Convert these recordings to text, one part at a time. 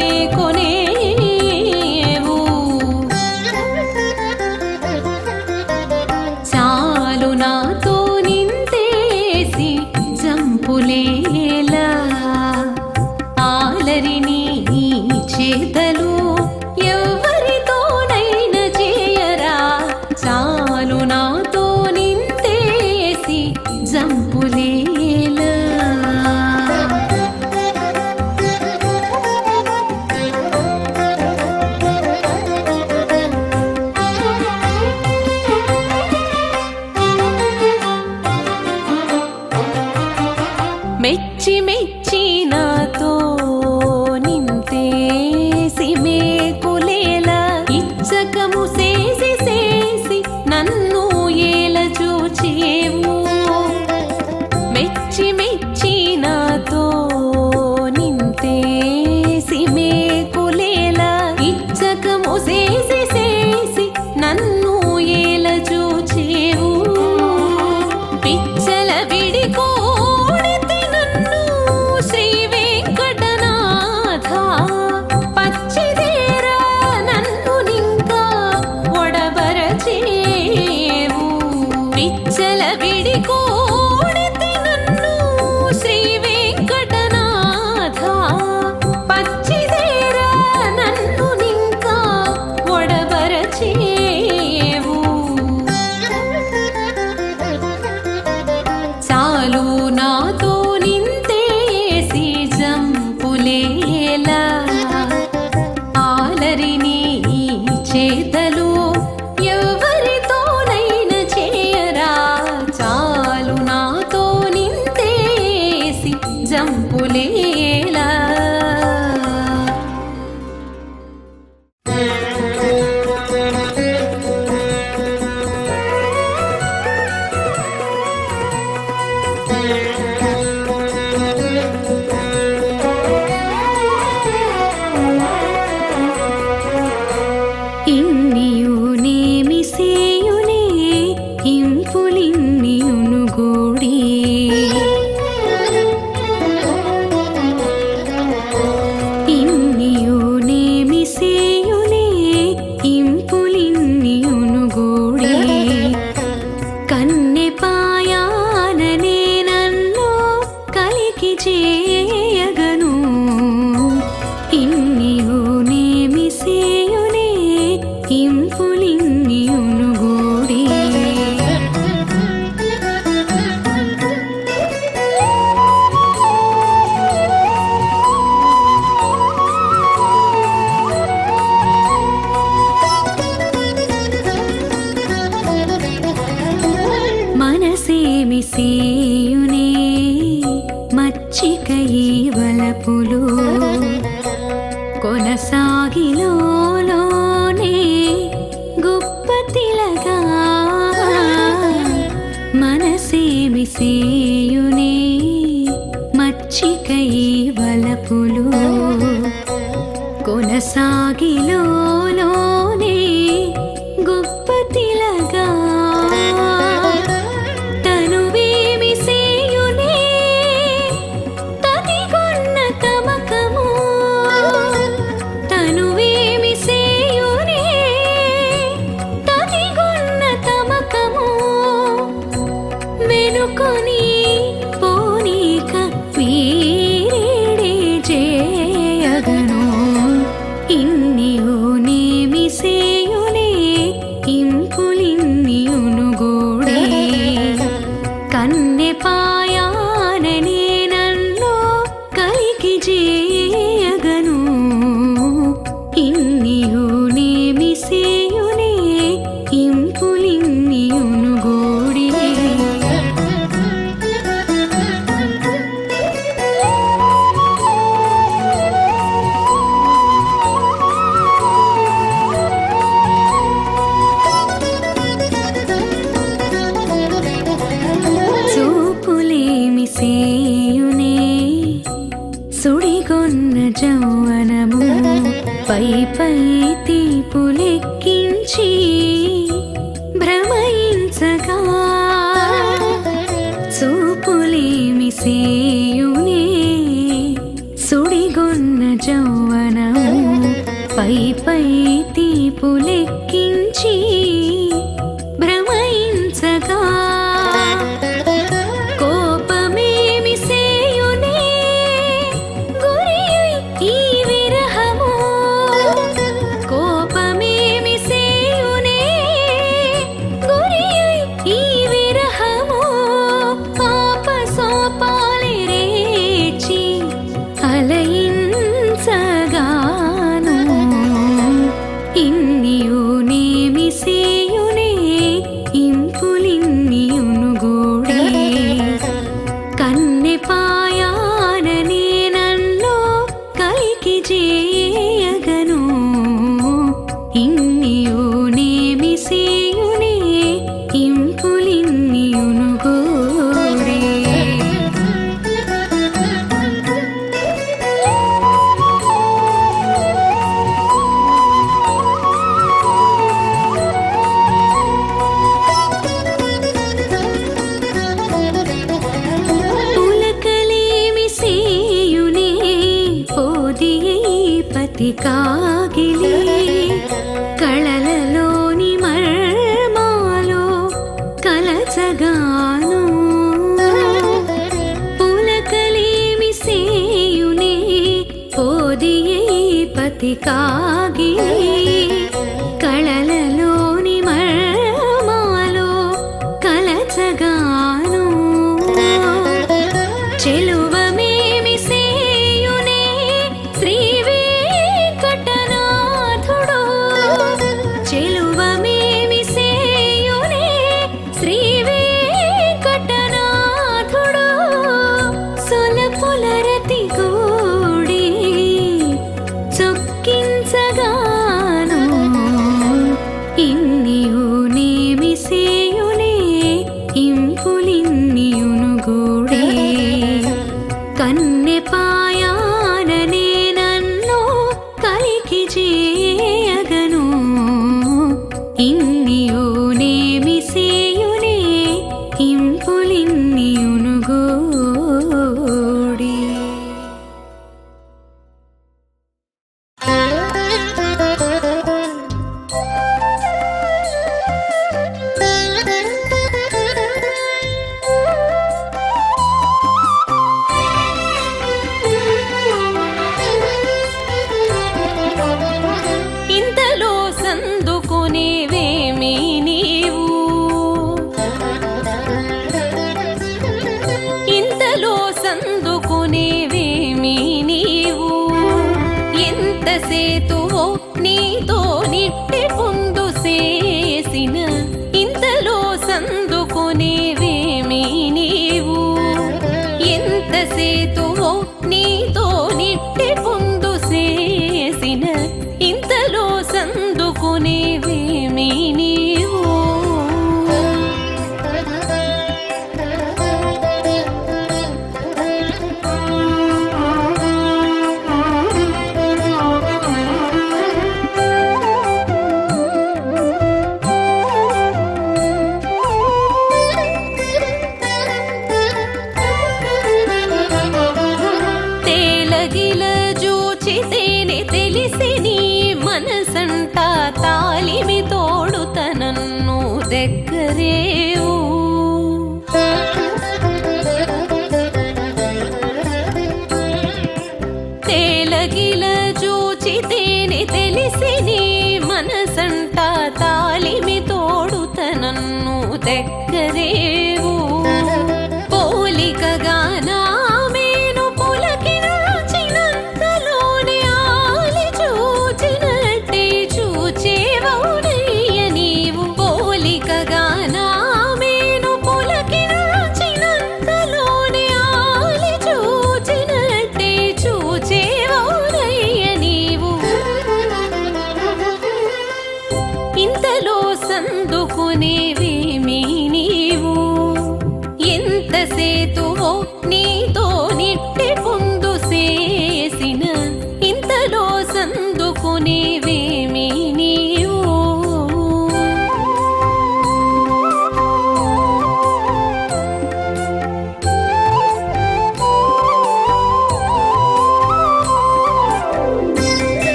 mi.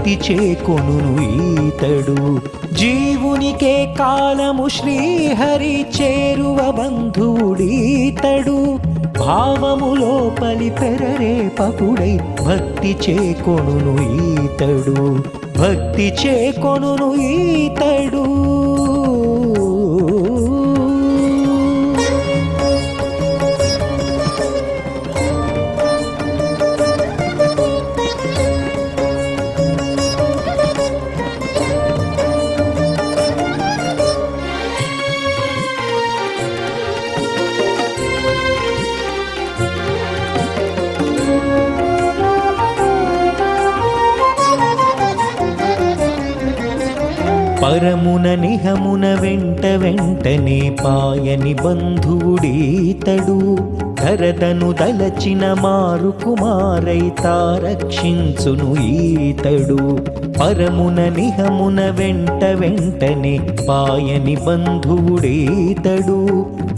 ముక్తి చేకొను ఈతడు. జీవునికే కాలము శ్రీహరి చేరువ బంధువుడీతడు. భావము లోపలి పెరరేపకుడై భక్తి చేకొను ఈతడు. భక్తి చేకొను ఈతడు. పరమున నిహమున వెంట వెంటనే పాయని బంధువుడీతడు ధరతను దలచిన మారు కుమారై తారక్షించును ఈతడు. పరమున నిహమున వెంట వెంటనే పాయని బంధువుడీతడు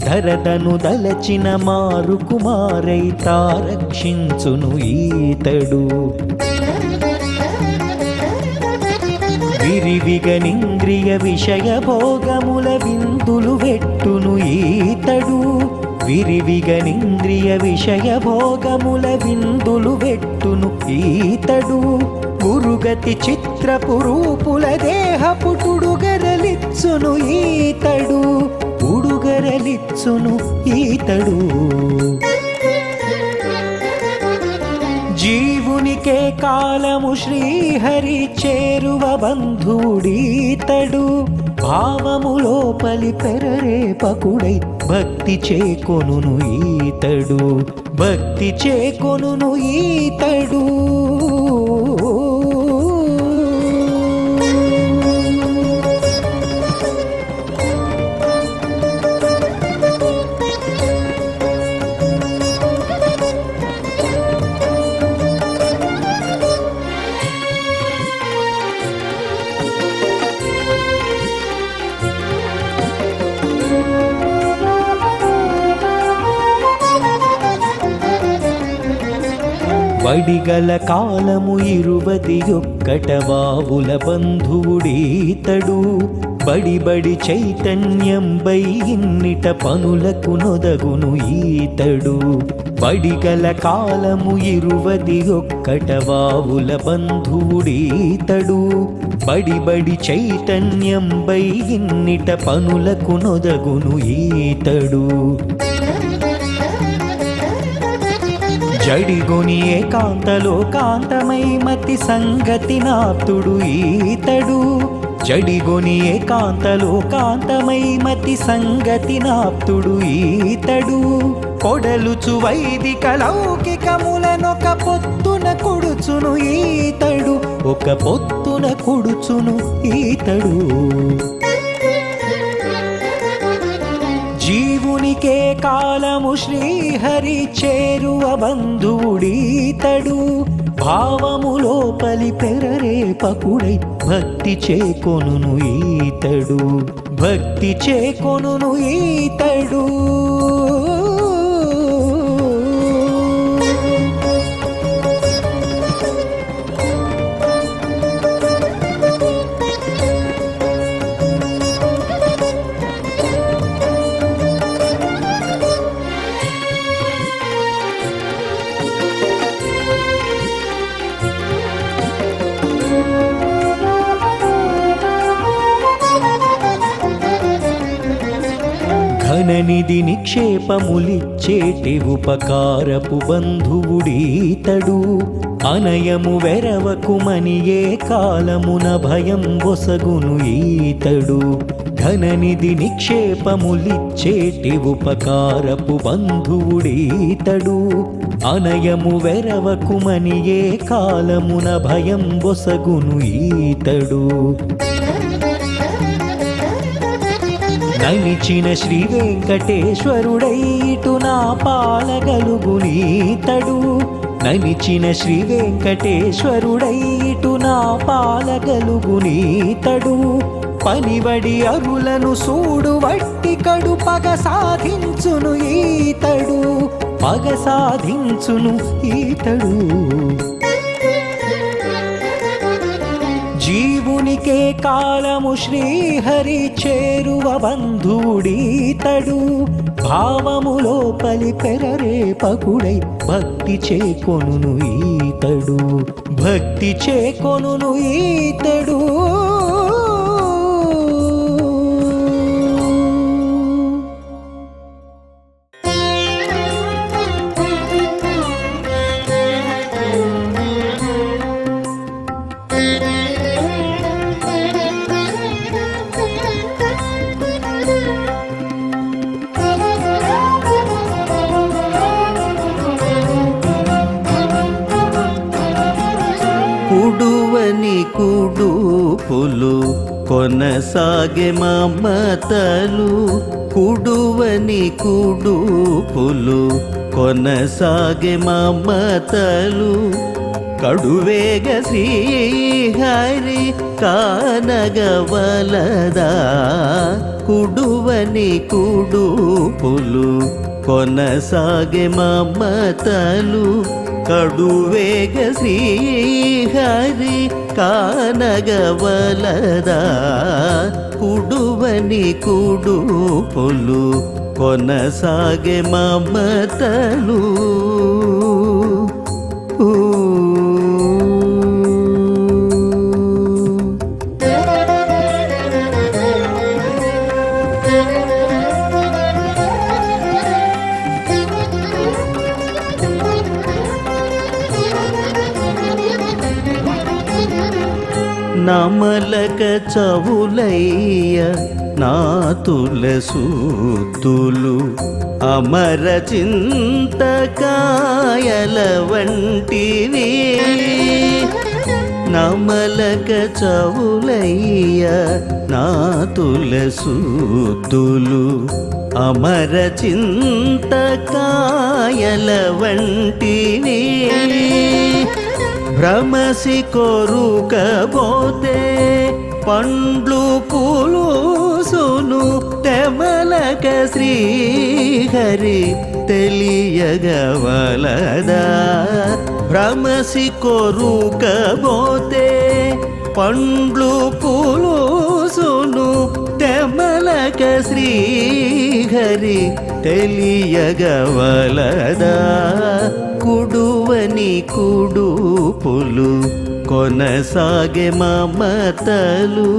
ధరతను దలచిన మారు కుమారై తారక్షించును ఈతడు. విరివిగనింద్రియ విషయ భోగముల విందులు వెట్టును ఈతడు. విరివిగనింద్రియ విషయ భోగముల విందులు వెట్టును ఈతడు. గురుగతి చిత్రపు రూపుల దేహపుటుడుగరలిచ్చును ఈతడు. ఉడుగరలిచ్చును ఈతడు. జీవునికే కాలము శ్రీహరి చేరువ బంధుడీతడు భావము లోపలి పెరరే పకుడై భక్తి చేకొను ఈతడు. భక్తి చేకొను ఈతడు. వడిగల కాలము ఇరువది ఒక్కట వావుల బంధువుడీతడు. బడి బడి చైతన్యం బై ఇన్నిట పనులకు నొదగును ఈతడు. బడిగల కాలము ఇరువది ఒక్కట వావుల బంధువుడీతడు. బడి బడి చైతన్యం బై ఇన్నిట పనులకు నొదగును ఈతడు. జడిగొని ఏకాంతలో కాంతమై మతి సంగతి నాప్తుడు ఈతడు. జడిగొని ఏకాంతలో కాంతమై మతి సంగతి నాప్తుడు ఈతడు. కొడలుచు వైదిక లౌకికములనొక పొత్తున కొడుచును ఈతడు. ఒక పొత్తున కొడుచును ఈతడు. జీవునికే కాలము శ్రీహరి చేరువ బంధువుడీతడు భావము లోపలి పెరరేపకుడై భక్తి చేకొను ఈతడు. భక్తి చేకొను ఈతడు. ధననిధి నిక్షేపములిచ్చేటి ఉపకారపు బంధువుడీతడు. అనయము వెరవకుమని ఏ కాలమున భయం బొసగును ఈతడు. ధననిధి నిక్షేపములిచ్చేటి ఉపకారపు బంధువుడీతడు. అనయము వెరవకుమని ఏ కాలమున భయం బొసగును ఈతడు. నలిచిన శ్రీ వెంకటేశ్వరుడై ఇటు నా పాలగలుగు నీతడు. నలిచిన శ్రీ వెంకటేశ్వరుడై ఇటు నా పాలగలుగు నీతడు. పనివడి అరులను సూడు వట్టి కడు పగ సాధించును ఈతడు. పగ సాధించును ఈతడు. దేవునికే కాలము శ్రీహరి చేరువ బంధుడీతడు భావములో పలిపెరరే పకుడై భక్తి చేకొను ఈతడు. భక్తి చేకొను ఈతడు. కొనసాగే మమతలు కడువేగ శ్రీహరి కానగవలదా కుడువని కుడుపులు కొనసాగే మమతలు కడువేగ శ్రీహరి కానగవలదా కుడువని కుడుపులు కొనసాగే మమతలు ఊ. నమలక చవులయ్య నాతుల సూతులు అమర చింతకాయల వంటివి. నమలక చవులయ్య నాతుల సూతులు అమర చింతకాయల వంటివి. భ్రమసి కొరుకపోతే పండ్లు పూలు సును తెమలక శ్రీహరి తెలియగవలదా. భ్రమసి కొరుకపోతే పండ్లు పూలు సును తెమలక శ్రీహరి తెలియగవలదా. కుడువని కుడుపులు కొనసాగే మమతలు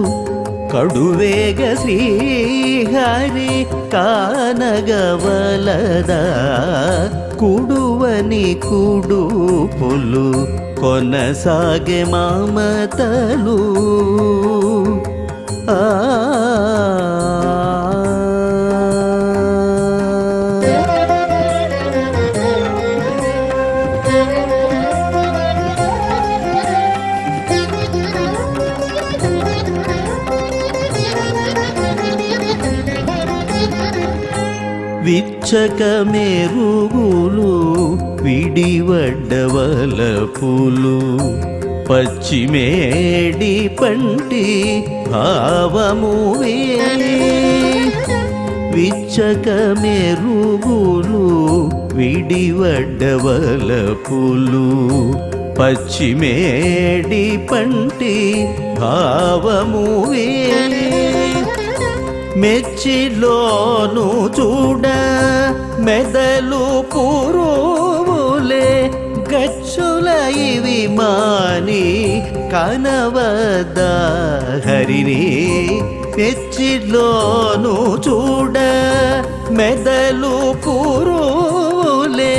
కడువేగ శ్రీహరి కానగవలద. కుడువని కుడుపులు కొనసాగే మమతలు ఆ పోషకమే మెరుగులు విడివడ్డవల పూలు పశ్చిమేడి పంటి భావము విచ్చకమే మెరుగులు విడివడ్డవల పూలు పశ్చిమేడి పంటి భావము వేలి మెచ్చిలోను చూడ మెదలు పురువులే గచ్చుల ఇవి మాని కనవద హరిని. మెచ్చిలోను చూడ మెదలు పురువులే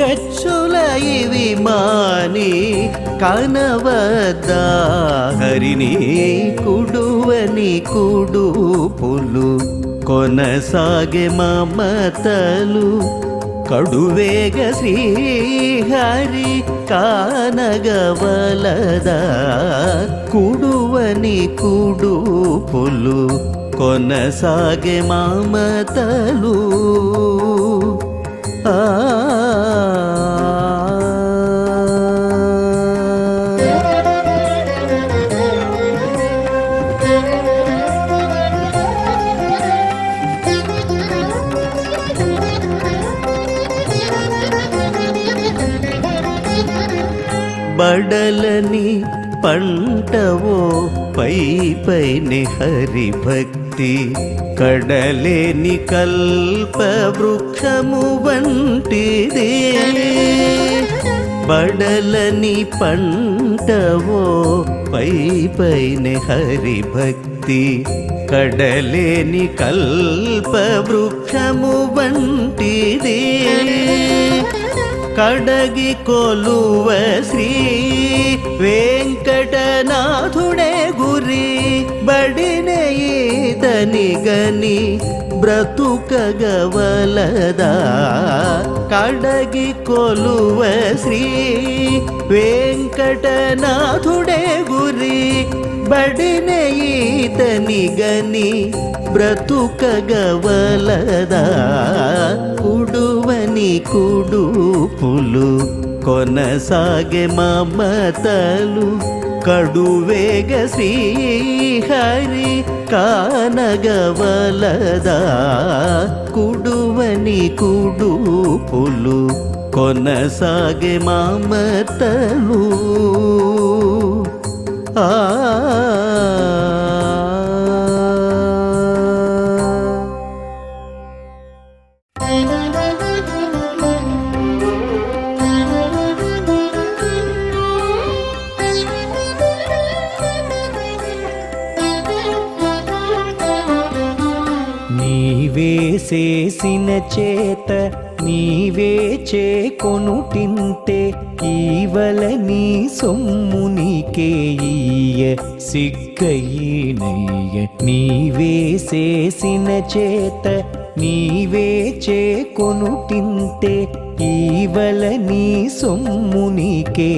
గచ్చుల ఇవి మాని కనవద హరిని కుడువని కుడుపులు కొనసాగే మమతలు. కడువేగ శ్రీహరి కానగవలదా? కుడువని కుడుపులు కొనసాగే మమతలు. ఆ పడలని పంటవో పై పైని హరి భక్తి కడలేని కల్ప వృక్షము వంటిదే. పడలని పంటవో పై పైని హరి భక్తి కడలేని కల్ప వృక్షము వంటిదే. కడగి కొలువ శ్రీ వెంకటనాథుడే గురి బడిన ఈతని గని బ్రతుకగవలదా కడగి కొలువ శ్రీ వెంకటనాథుడే గురి బడిన ఈతని గని బ్రతుకగవలదా కుడువని కుడుపులు కొనసాగే మమతలు కడువేగ శ్రీహరి కానగవలదా కుడువని చేసిన చేత నీవే చేకొనుటింత సిగ్గయ్యినయ్య నీవే చేసిన చేత నీవే చేకొనుటింతే ఈవల నీ సొమ్ము నీకే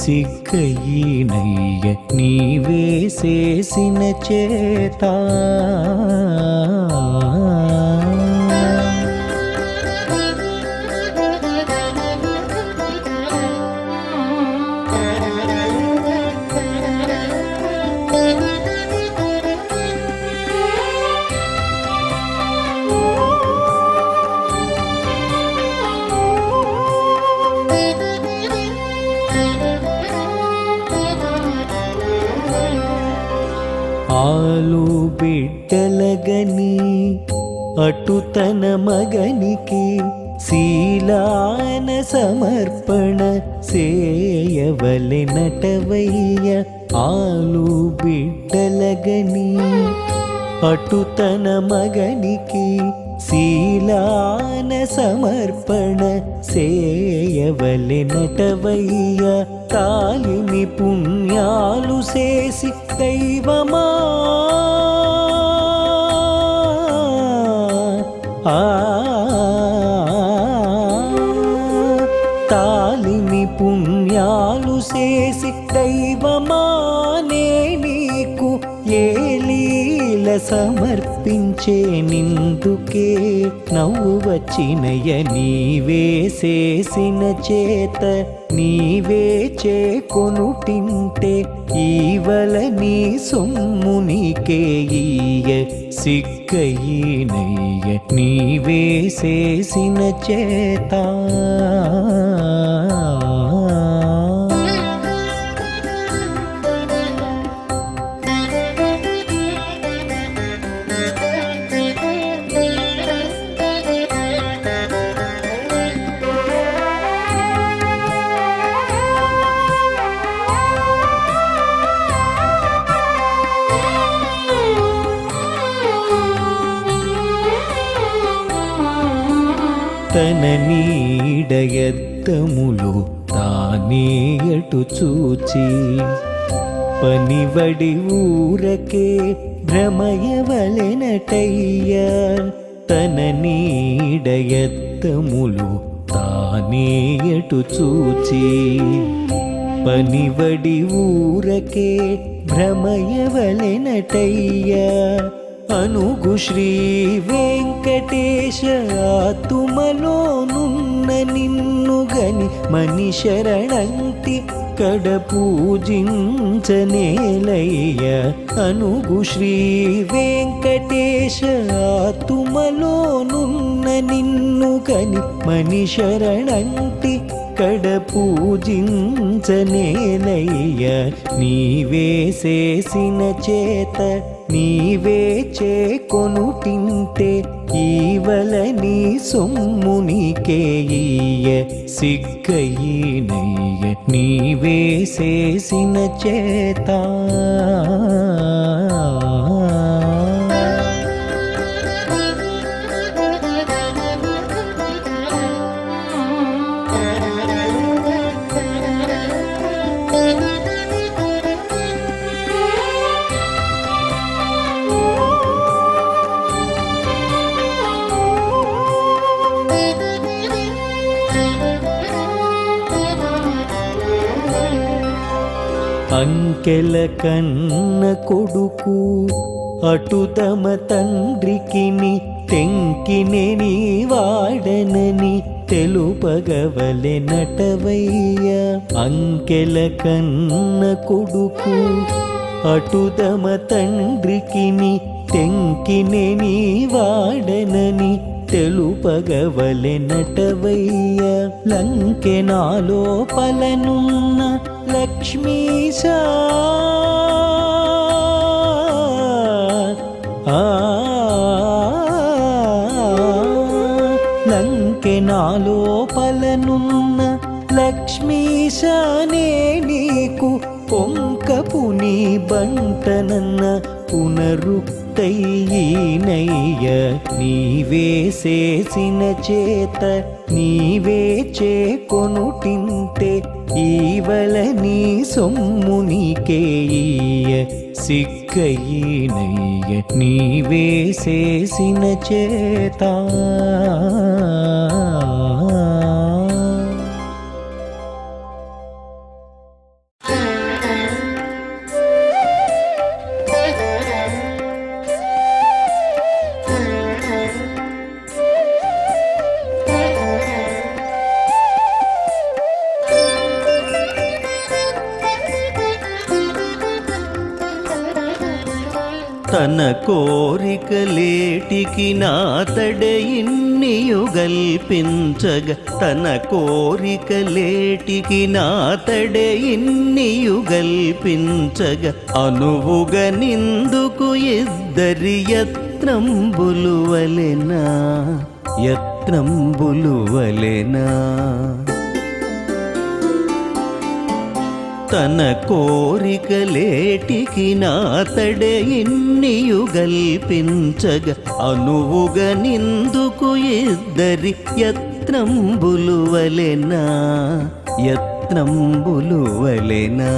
సిగ్గయ్యినయ్య నీవే చేసిన చేత. దైవమా? ఆ తాలిని పుణ్యాలు చేసి దైవమానే నీకు ఏ లీల సమర్పించే నిందుకే నవ్వు వచ్చినయ నీవే చేసిన చేత నీవే చేకొనుటింటే ఈవల నీ సొమ్ము నీకే ఈయ సిగ్గయ్యినయ్య నీవే చేసిన తన నీడయద్దములు తానేయటు చూచి. పనివడి ఊరకే భ్రమయవలెనటయ్య తన నీడయత్తములు తానేయటు చూచి. పనివడి ఊరకే భ్రమయవలెనటయ్యా అనుగు శ్రీ వెంకటేశ ఆతుమలోనున్న నిన్ను గని మని శరణంటి కడ పూజించనేలయ్య. అనుగు శ్రీ వెంకటేశ ఆతుమలోనున్న నిన్ను కని ఎక్కడ పూజించనేనయ్య. నీవే చేసిన చేత నీవే చేకొనుటింటే ఈవల నీ సొమ్మునికేయ సిగ్గయ్యనయ్య నీవే చేసిన చేత. కెల కన్న కొడుకు అటుతమ తండ్రికిని తెంకినెని వాడనని తెలుపగవలె నటవయ్య. అంకెల కన్న కొడుకు అటుతమ తండ్రికిని తెంకినెని వాడనని తెలుపగవలె నటవయ్య. లంకెనాలో లక్ష్మీ లక్ష్మీశా ఆ లంకెనాలో పలనున్న లక్ష్మీశానే నీకు పొంకపు నీ బంటనన్న తయ్యనయ్య నీవే చేసిన చేత నీవే చేకొనుటింతే ఈవల నీ సొమ్మునికేయ సిగ్గయ్యనయ్య నీవే చేసిన చేత. తన కోరికలేటికి నాతడ ఇన్నియు గల్పించగ తన కోరికలేటికి నాతడ ఇన్నియు గల్పించగ అనువుగ నిందుకు ఇద్దరి యత్నంబులువలెనా యత్నంబులువలెనా తన కోరికలేటికి నాతడ ఇన్నియు గల్పించగ. అనువుగ నిందుకు ఇద్దరి యత్నంబులు వలెనా?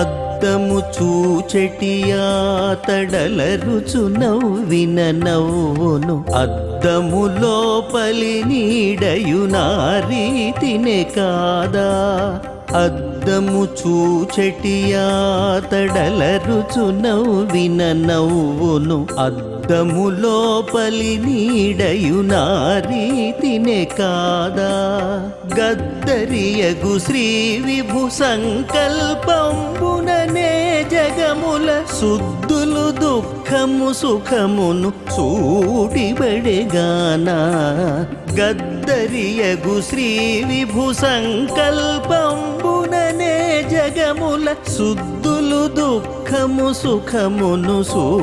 యత్నంబులు వలెనా అద్దము చూచెటియాతడల రుచు నవ్విన నవ్వును. అద్దము లోపలి నీడయు నారీతినే కాదా. అద్దము చూచెటియాతడల రుచు నవ్విన నవ్వును. అద్దము లోపలి నీడయు నారీతినే కాదా? గద్దరియగు శ్రీ విభు సంకల్పంబుననే జగముల శుద్ధులు దుఃఖము సుఖమును సూటిబడెగానా గద్దరియగు శ్రీ విభు సంకల్పంబుననే జగముల శుద్ధు శుద్ధులు దుఃఖము సుఖమును సూటిబడెగానా?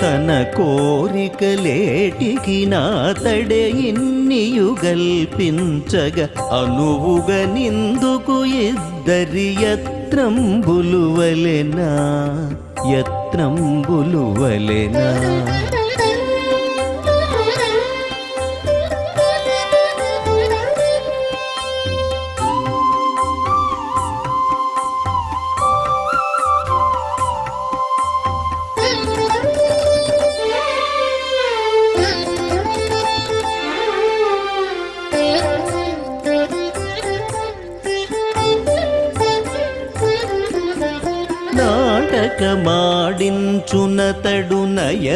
తన కోరికలేటికి నా తడే ఇన్నియు గల్పించగ అనువుగ నిందుకు ఇద్దరి యత్రంబులువలెనా యత్రంబులువలెనా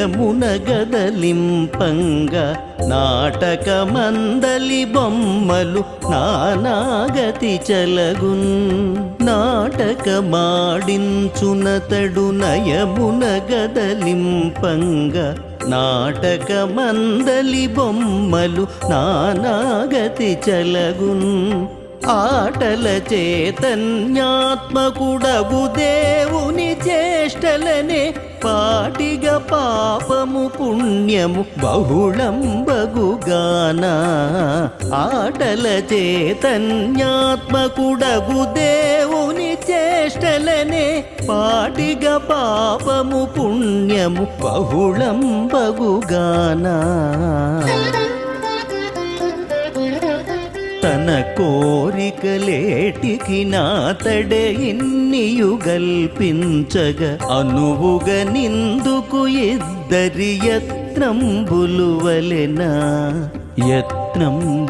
నయమున గదలింపంగ నాటకమందలి బొమ్మలు నానాగతి చలగున్. నాటకమాడించునతడు నయమున గదలింపంగ నాటకమందలి బొమ్మలు నానాగతి చలగున్. ఆటల చైతన్యాత్మకుడగు దేవుని చేష్టలనే పాటిగ పాపము పుణ్యము బహుళం బగుగానా. ఆటల చైతన్యాత్మకుడగు దేవుని చేష్టలనే పాటిగ పాపము పుణ్యము బహుళం బగుగానా. తన కోరికలేటికి నాతడే ఇన్నియు గల్పించగ అనువుగ నిందుకు ఇద్దరి యత్నంబులువలెనా యత్నంబులువలెనా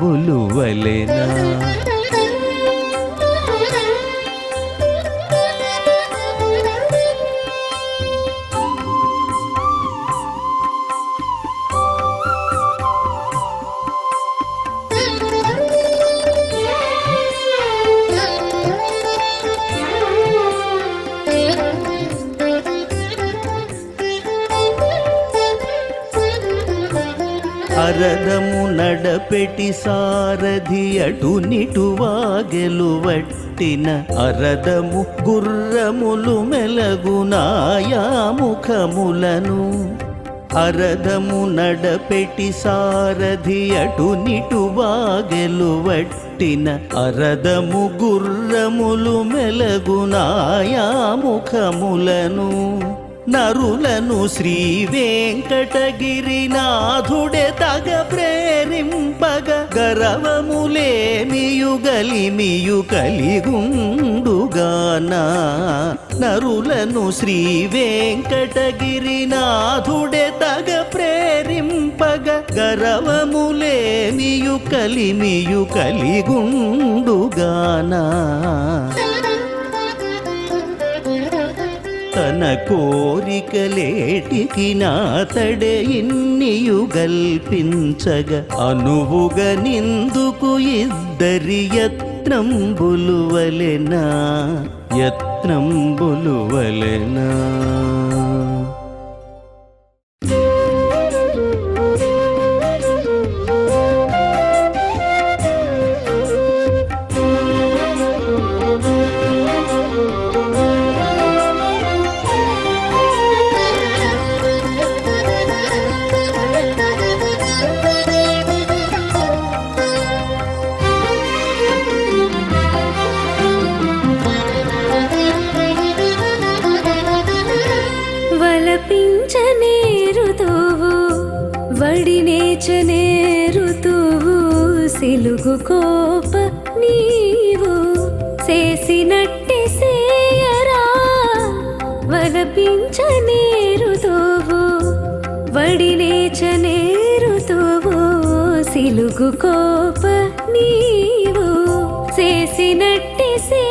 నడపెటి సారథి అటు నిటువాగెలువట్టిన అరదము గుర్రములు మెలగునాయా ముఖములను. అరదము నడపెటి సారథి అటు నిటువాగెలువట్టిన అరదము గుర్రములు మెలగునాయా ముఖములను. నరులను శ్రీ వెంకటగిరినాథుడే తగ ప్రే గరవములేమియు గలిమియు కలిగుండుగానా? నరులను శ్రీ వెంకటగిరినాథుడే తగ ప్రేరింపగ గరవములేమియు కలిమియు కలిగుండుగానా? తన కోరికలేటికి నాతడే ఇన్నియు గల్పించగ అనువుగ నిందుకు ఇద్దరి యత్నంబులు వలెనా? సిలుగు కోప నీవు చేసినట్టి సేయరా వలపించనే వడినేచనేరుతోవు సిలుగు కోప నీవు చేసినట్టి సే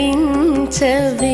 విన్నవించవే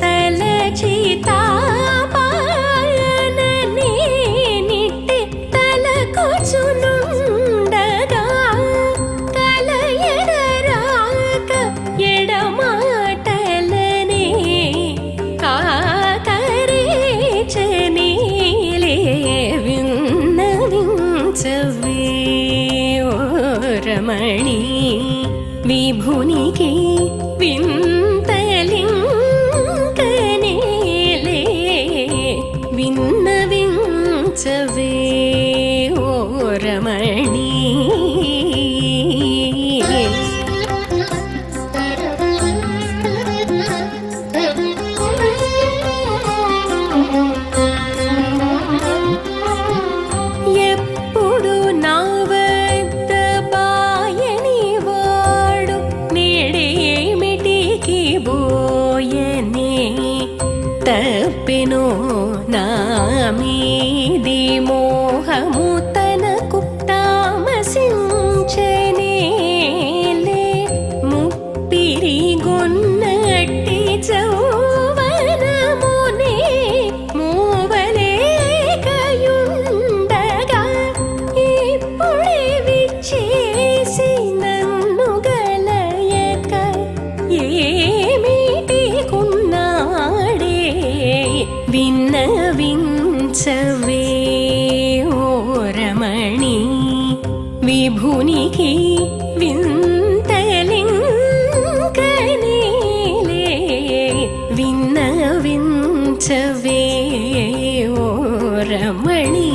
తలచి తలచి वे ओ रमणी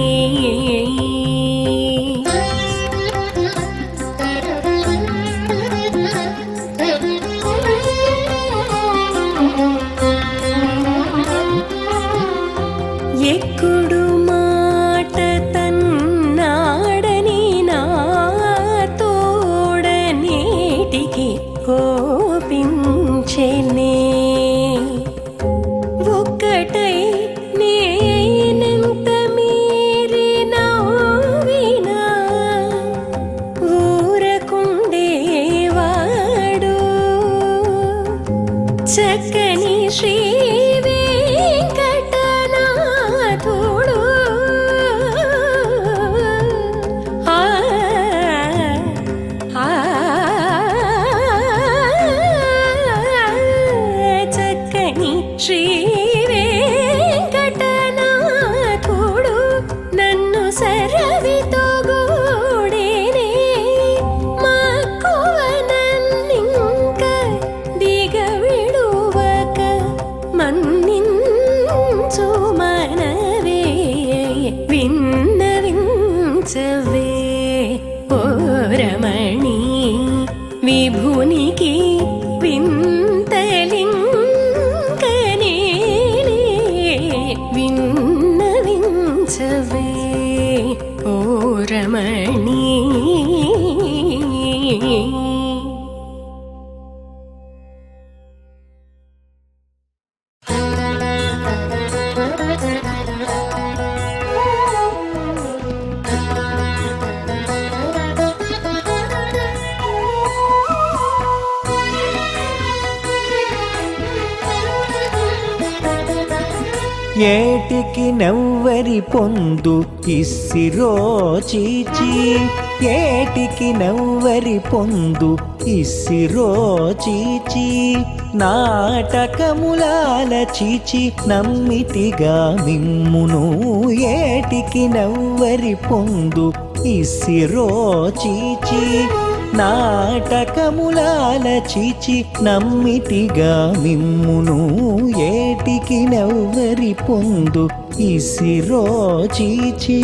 ఏటికి నవ్వరి పొందు ఇస్సిరో చీచి. ఏటికి నవ్వరి పొందు ఇస్సిరో చీచి. నాటకములాల చీచి నమ్మితిగా మిమ్మును ఏటికి నవ్వరి పొందు ఇస్సిరో చీచి. నాటకములాల చీచి నమ్మితిగా మిమ్మును ఏటికి నవ్వరి పొందు ఇసిరో చీచీ.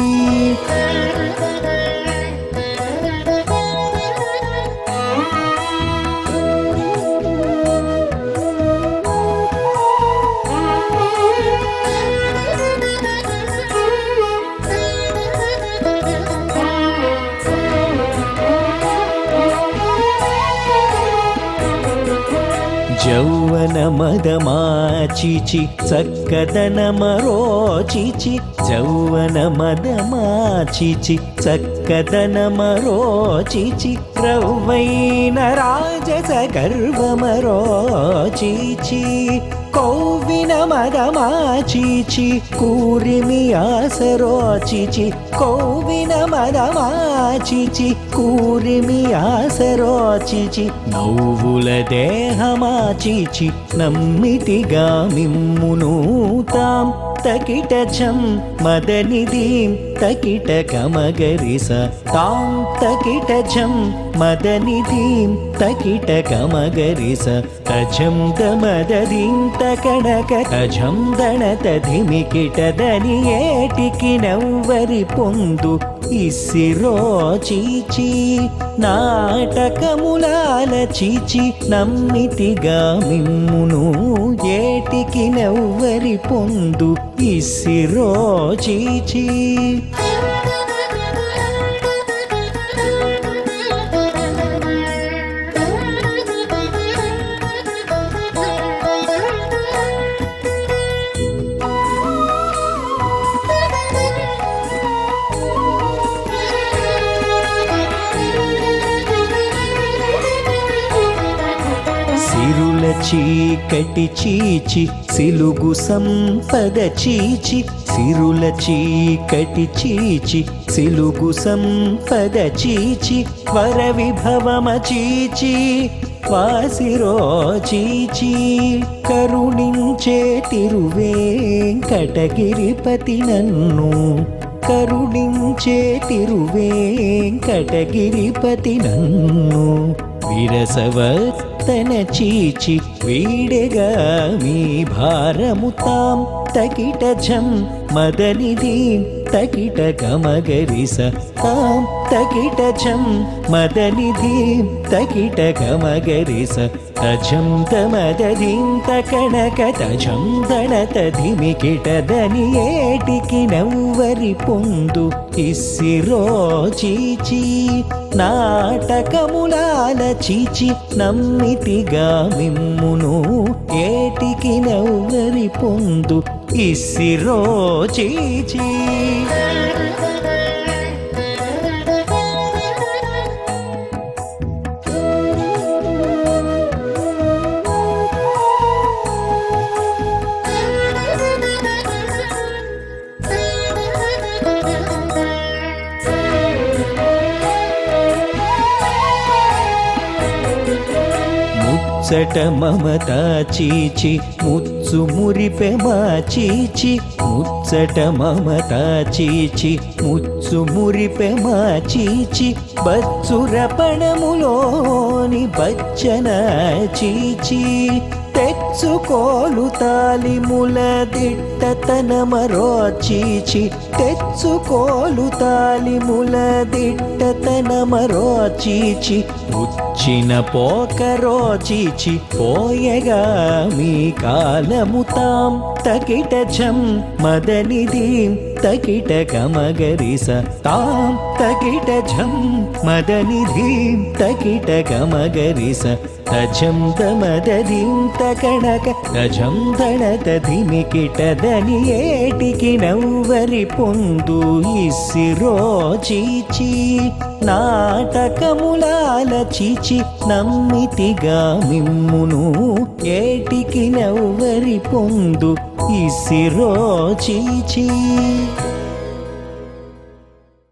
జౌవన మదమాచిచి చక్కదన మరోచిచి జౌవన మదమాచిచి చక్కదన మరోచిచి రవ్వైన రాజస గర్వమరోచిచి కౌవిన మదమాచిచి కూరిమి ఆసరోచిచి కౌవిన మదమాచిచి కూరిమి ఆసరోచిచి నవ్వుల దేహమాచిచి నమ్మితిగా మిమ్మును తాం తకిటచం మదనిదీం తకిట కమగరిస తాం తకిటచం మదనిదీం తకిట కమగరిస తజం దమదదీం తకణక తజం దణత ధిమికిటదని ఏటికి నవ్వరి పొందు ఇసిరో చీచి నాటకములాల చీచి నమ్మితిగా మిమ్మును ఏటికి నవ్వరి పొందు ఇసిరో చీచి చీకటి చీచి సిలుగు సంపద చీచి సిరుల చీకటి చీచి సిలుగు సంపద చీచి వర విభవమ చీచి వాసిరో చీచి కరుణించే తిరువేంకటగిరిపతి నన్ను కరుణించే తిరువేంకటగిరిపతి నన్ను. విరసవత్ తన చీచి వీడెగా మీ భారము తాం. తకిట ఝం మదనిధీం తకిట గమగరిస తాం. తకిట ఝం మదనిధీం తకిట గమగరిస తజం తమదీం కణక తజం దణత ధిమికిటదని ఏటికి నవ్వరి పొందు ఇస్సిరో చీచి నాటకములాల చీచి నమ్మితిగా మిమ్మును ఏటికి నవ్వరి పొందు ఇస్సిరో చీచి ముచ్చట మమత చీచి ముచ్చు మురిపె మా చీచి. ముచ్చట మమత చీచి ముచ్చు మురిపె మా చీచి. బచ్చుర పణములోని బచ్చన చీచి. తెచ్చుకోలు తాలిముల దిట్టతన మరో చీచి. తెచ్చుకోలు తాలిముల దిట్టతన మరో చీచి. ఉచ్చిన పోకరోచీచి పోయగా మీ కాలము తాం. తకిట చం మదనిధీం తకిట కమగరిస తాం. తకిట ఝం మదనిధీం తకిట కమగరిస తజం దమదీం తకణక. తజం దణత ధిమికిటదని ఏటికి నవ్వరి పొందు ఇసిరోచీచి నాటకములాల చీచి నమ్మితిగా మిమ్మును ఏటికి నవ్వరి పొందు ఇసిరో చీచీ.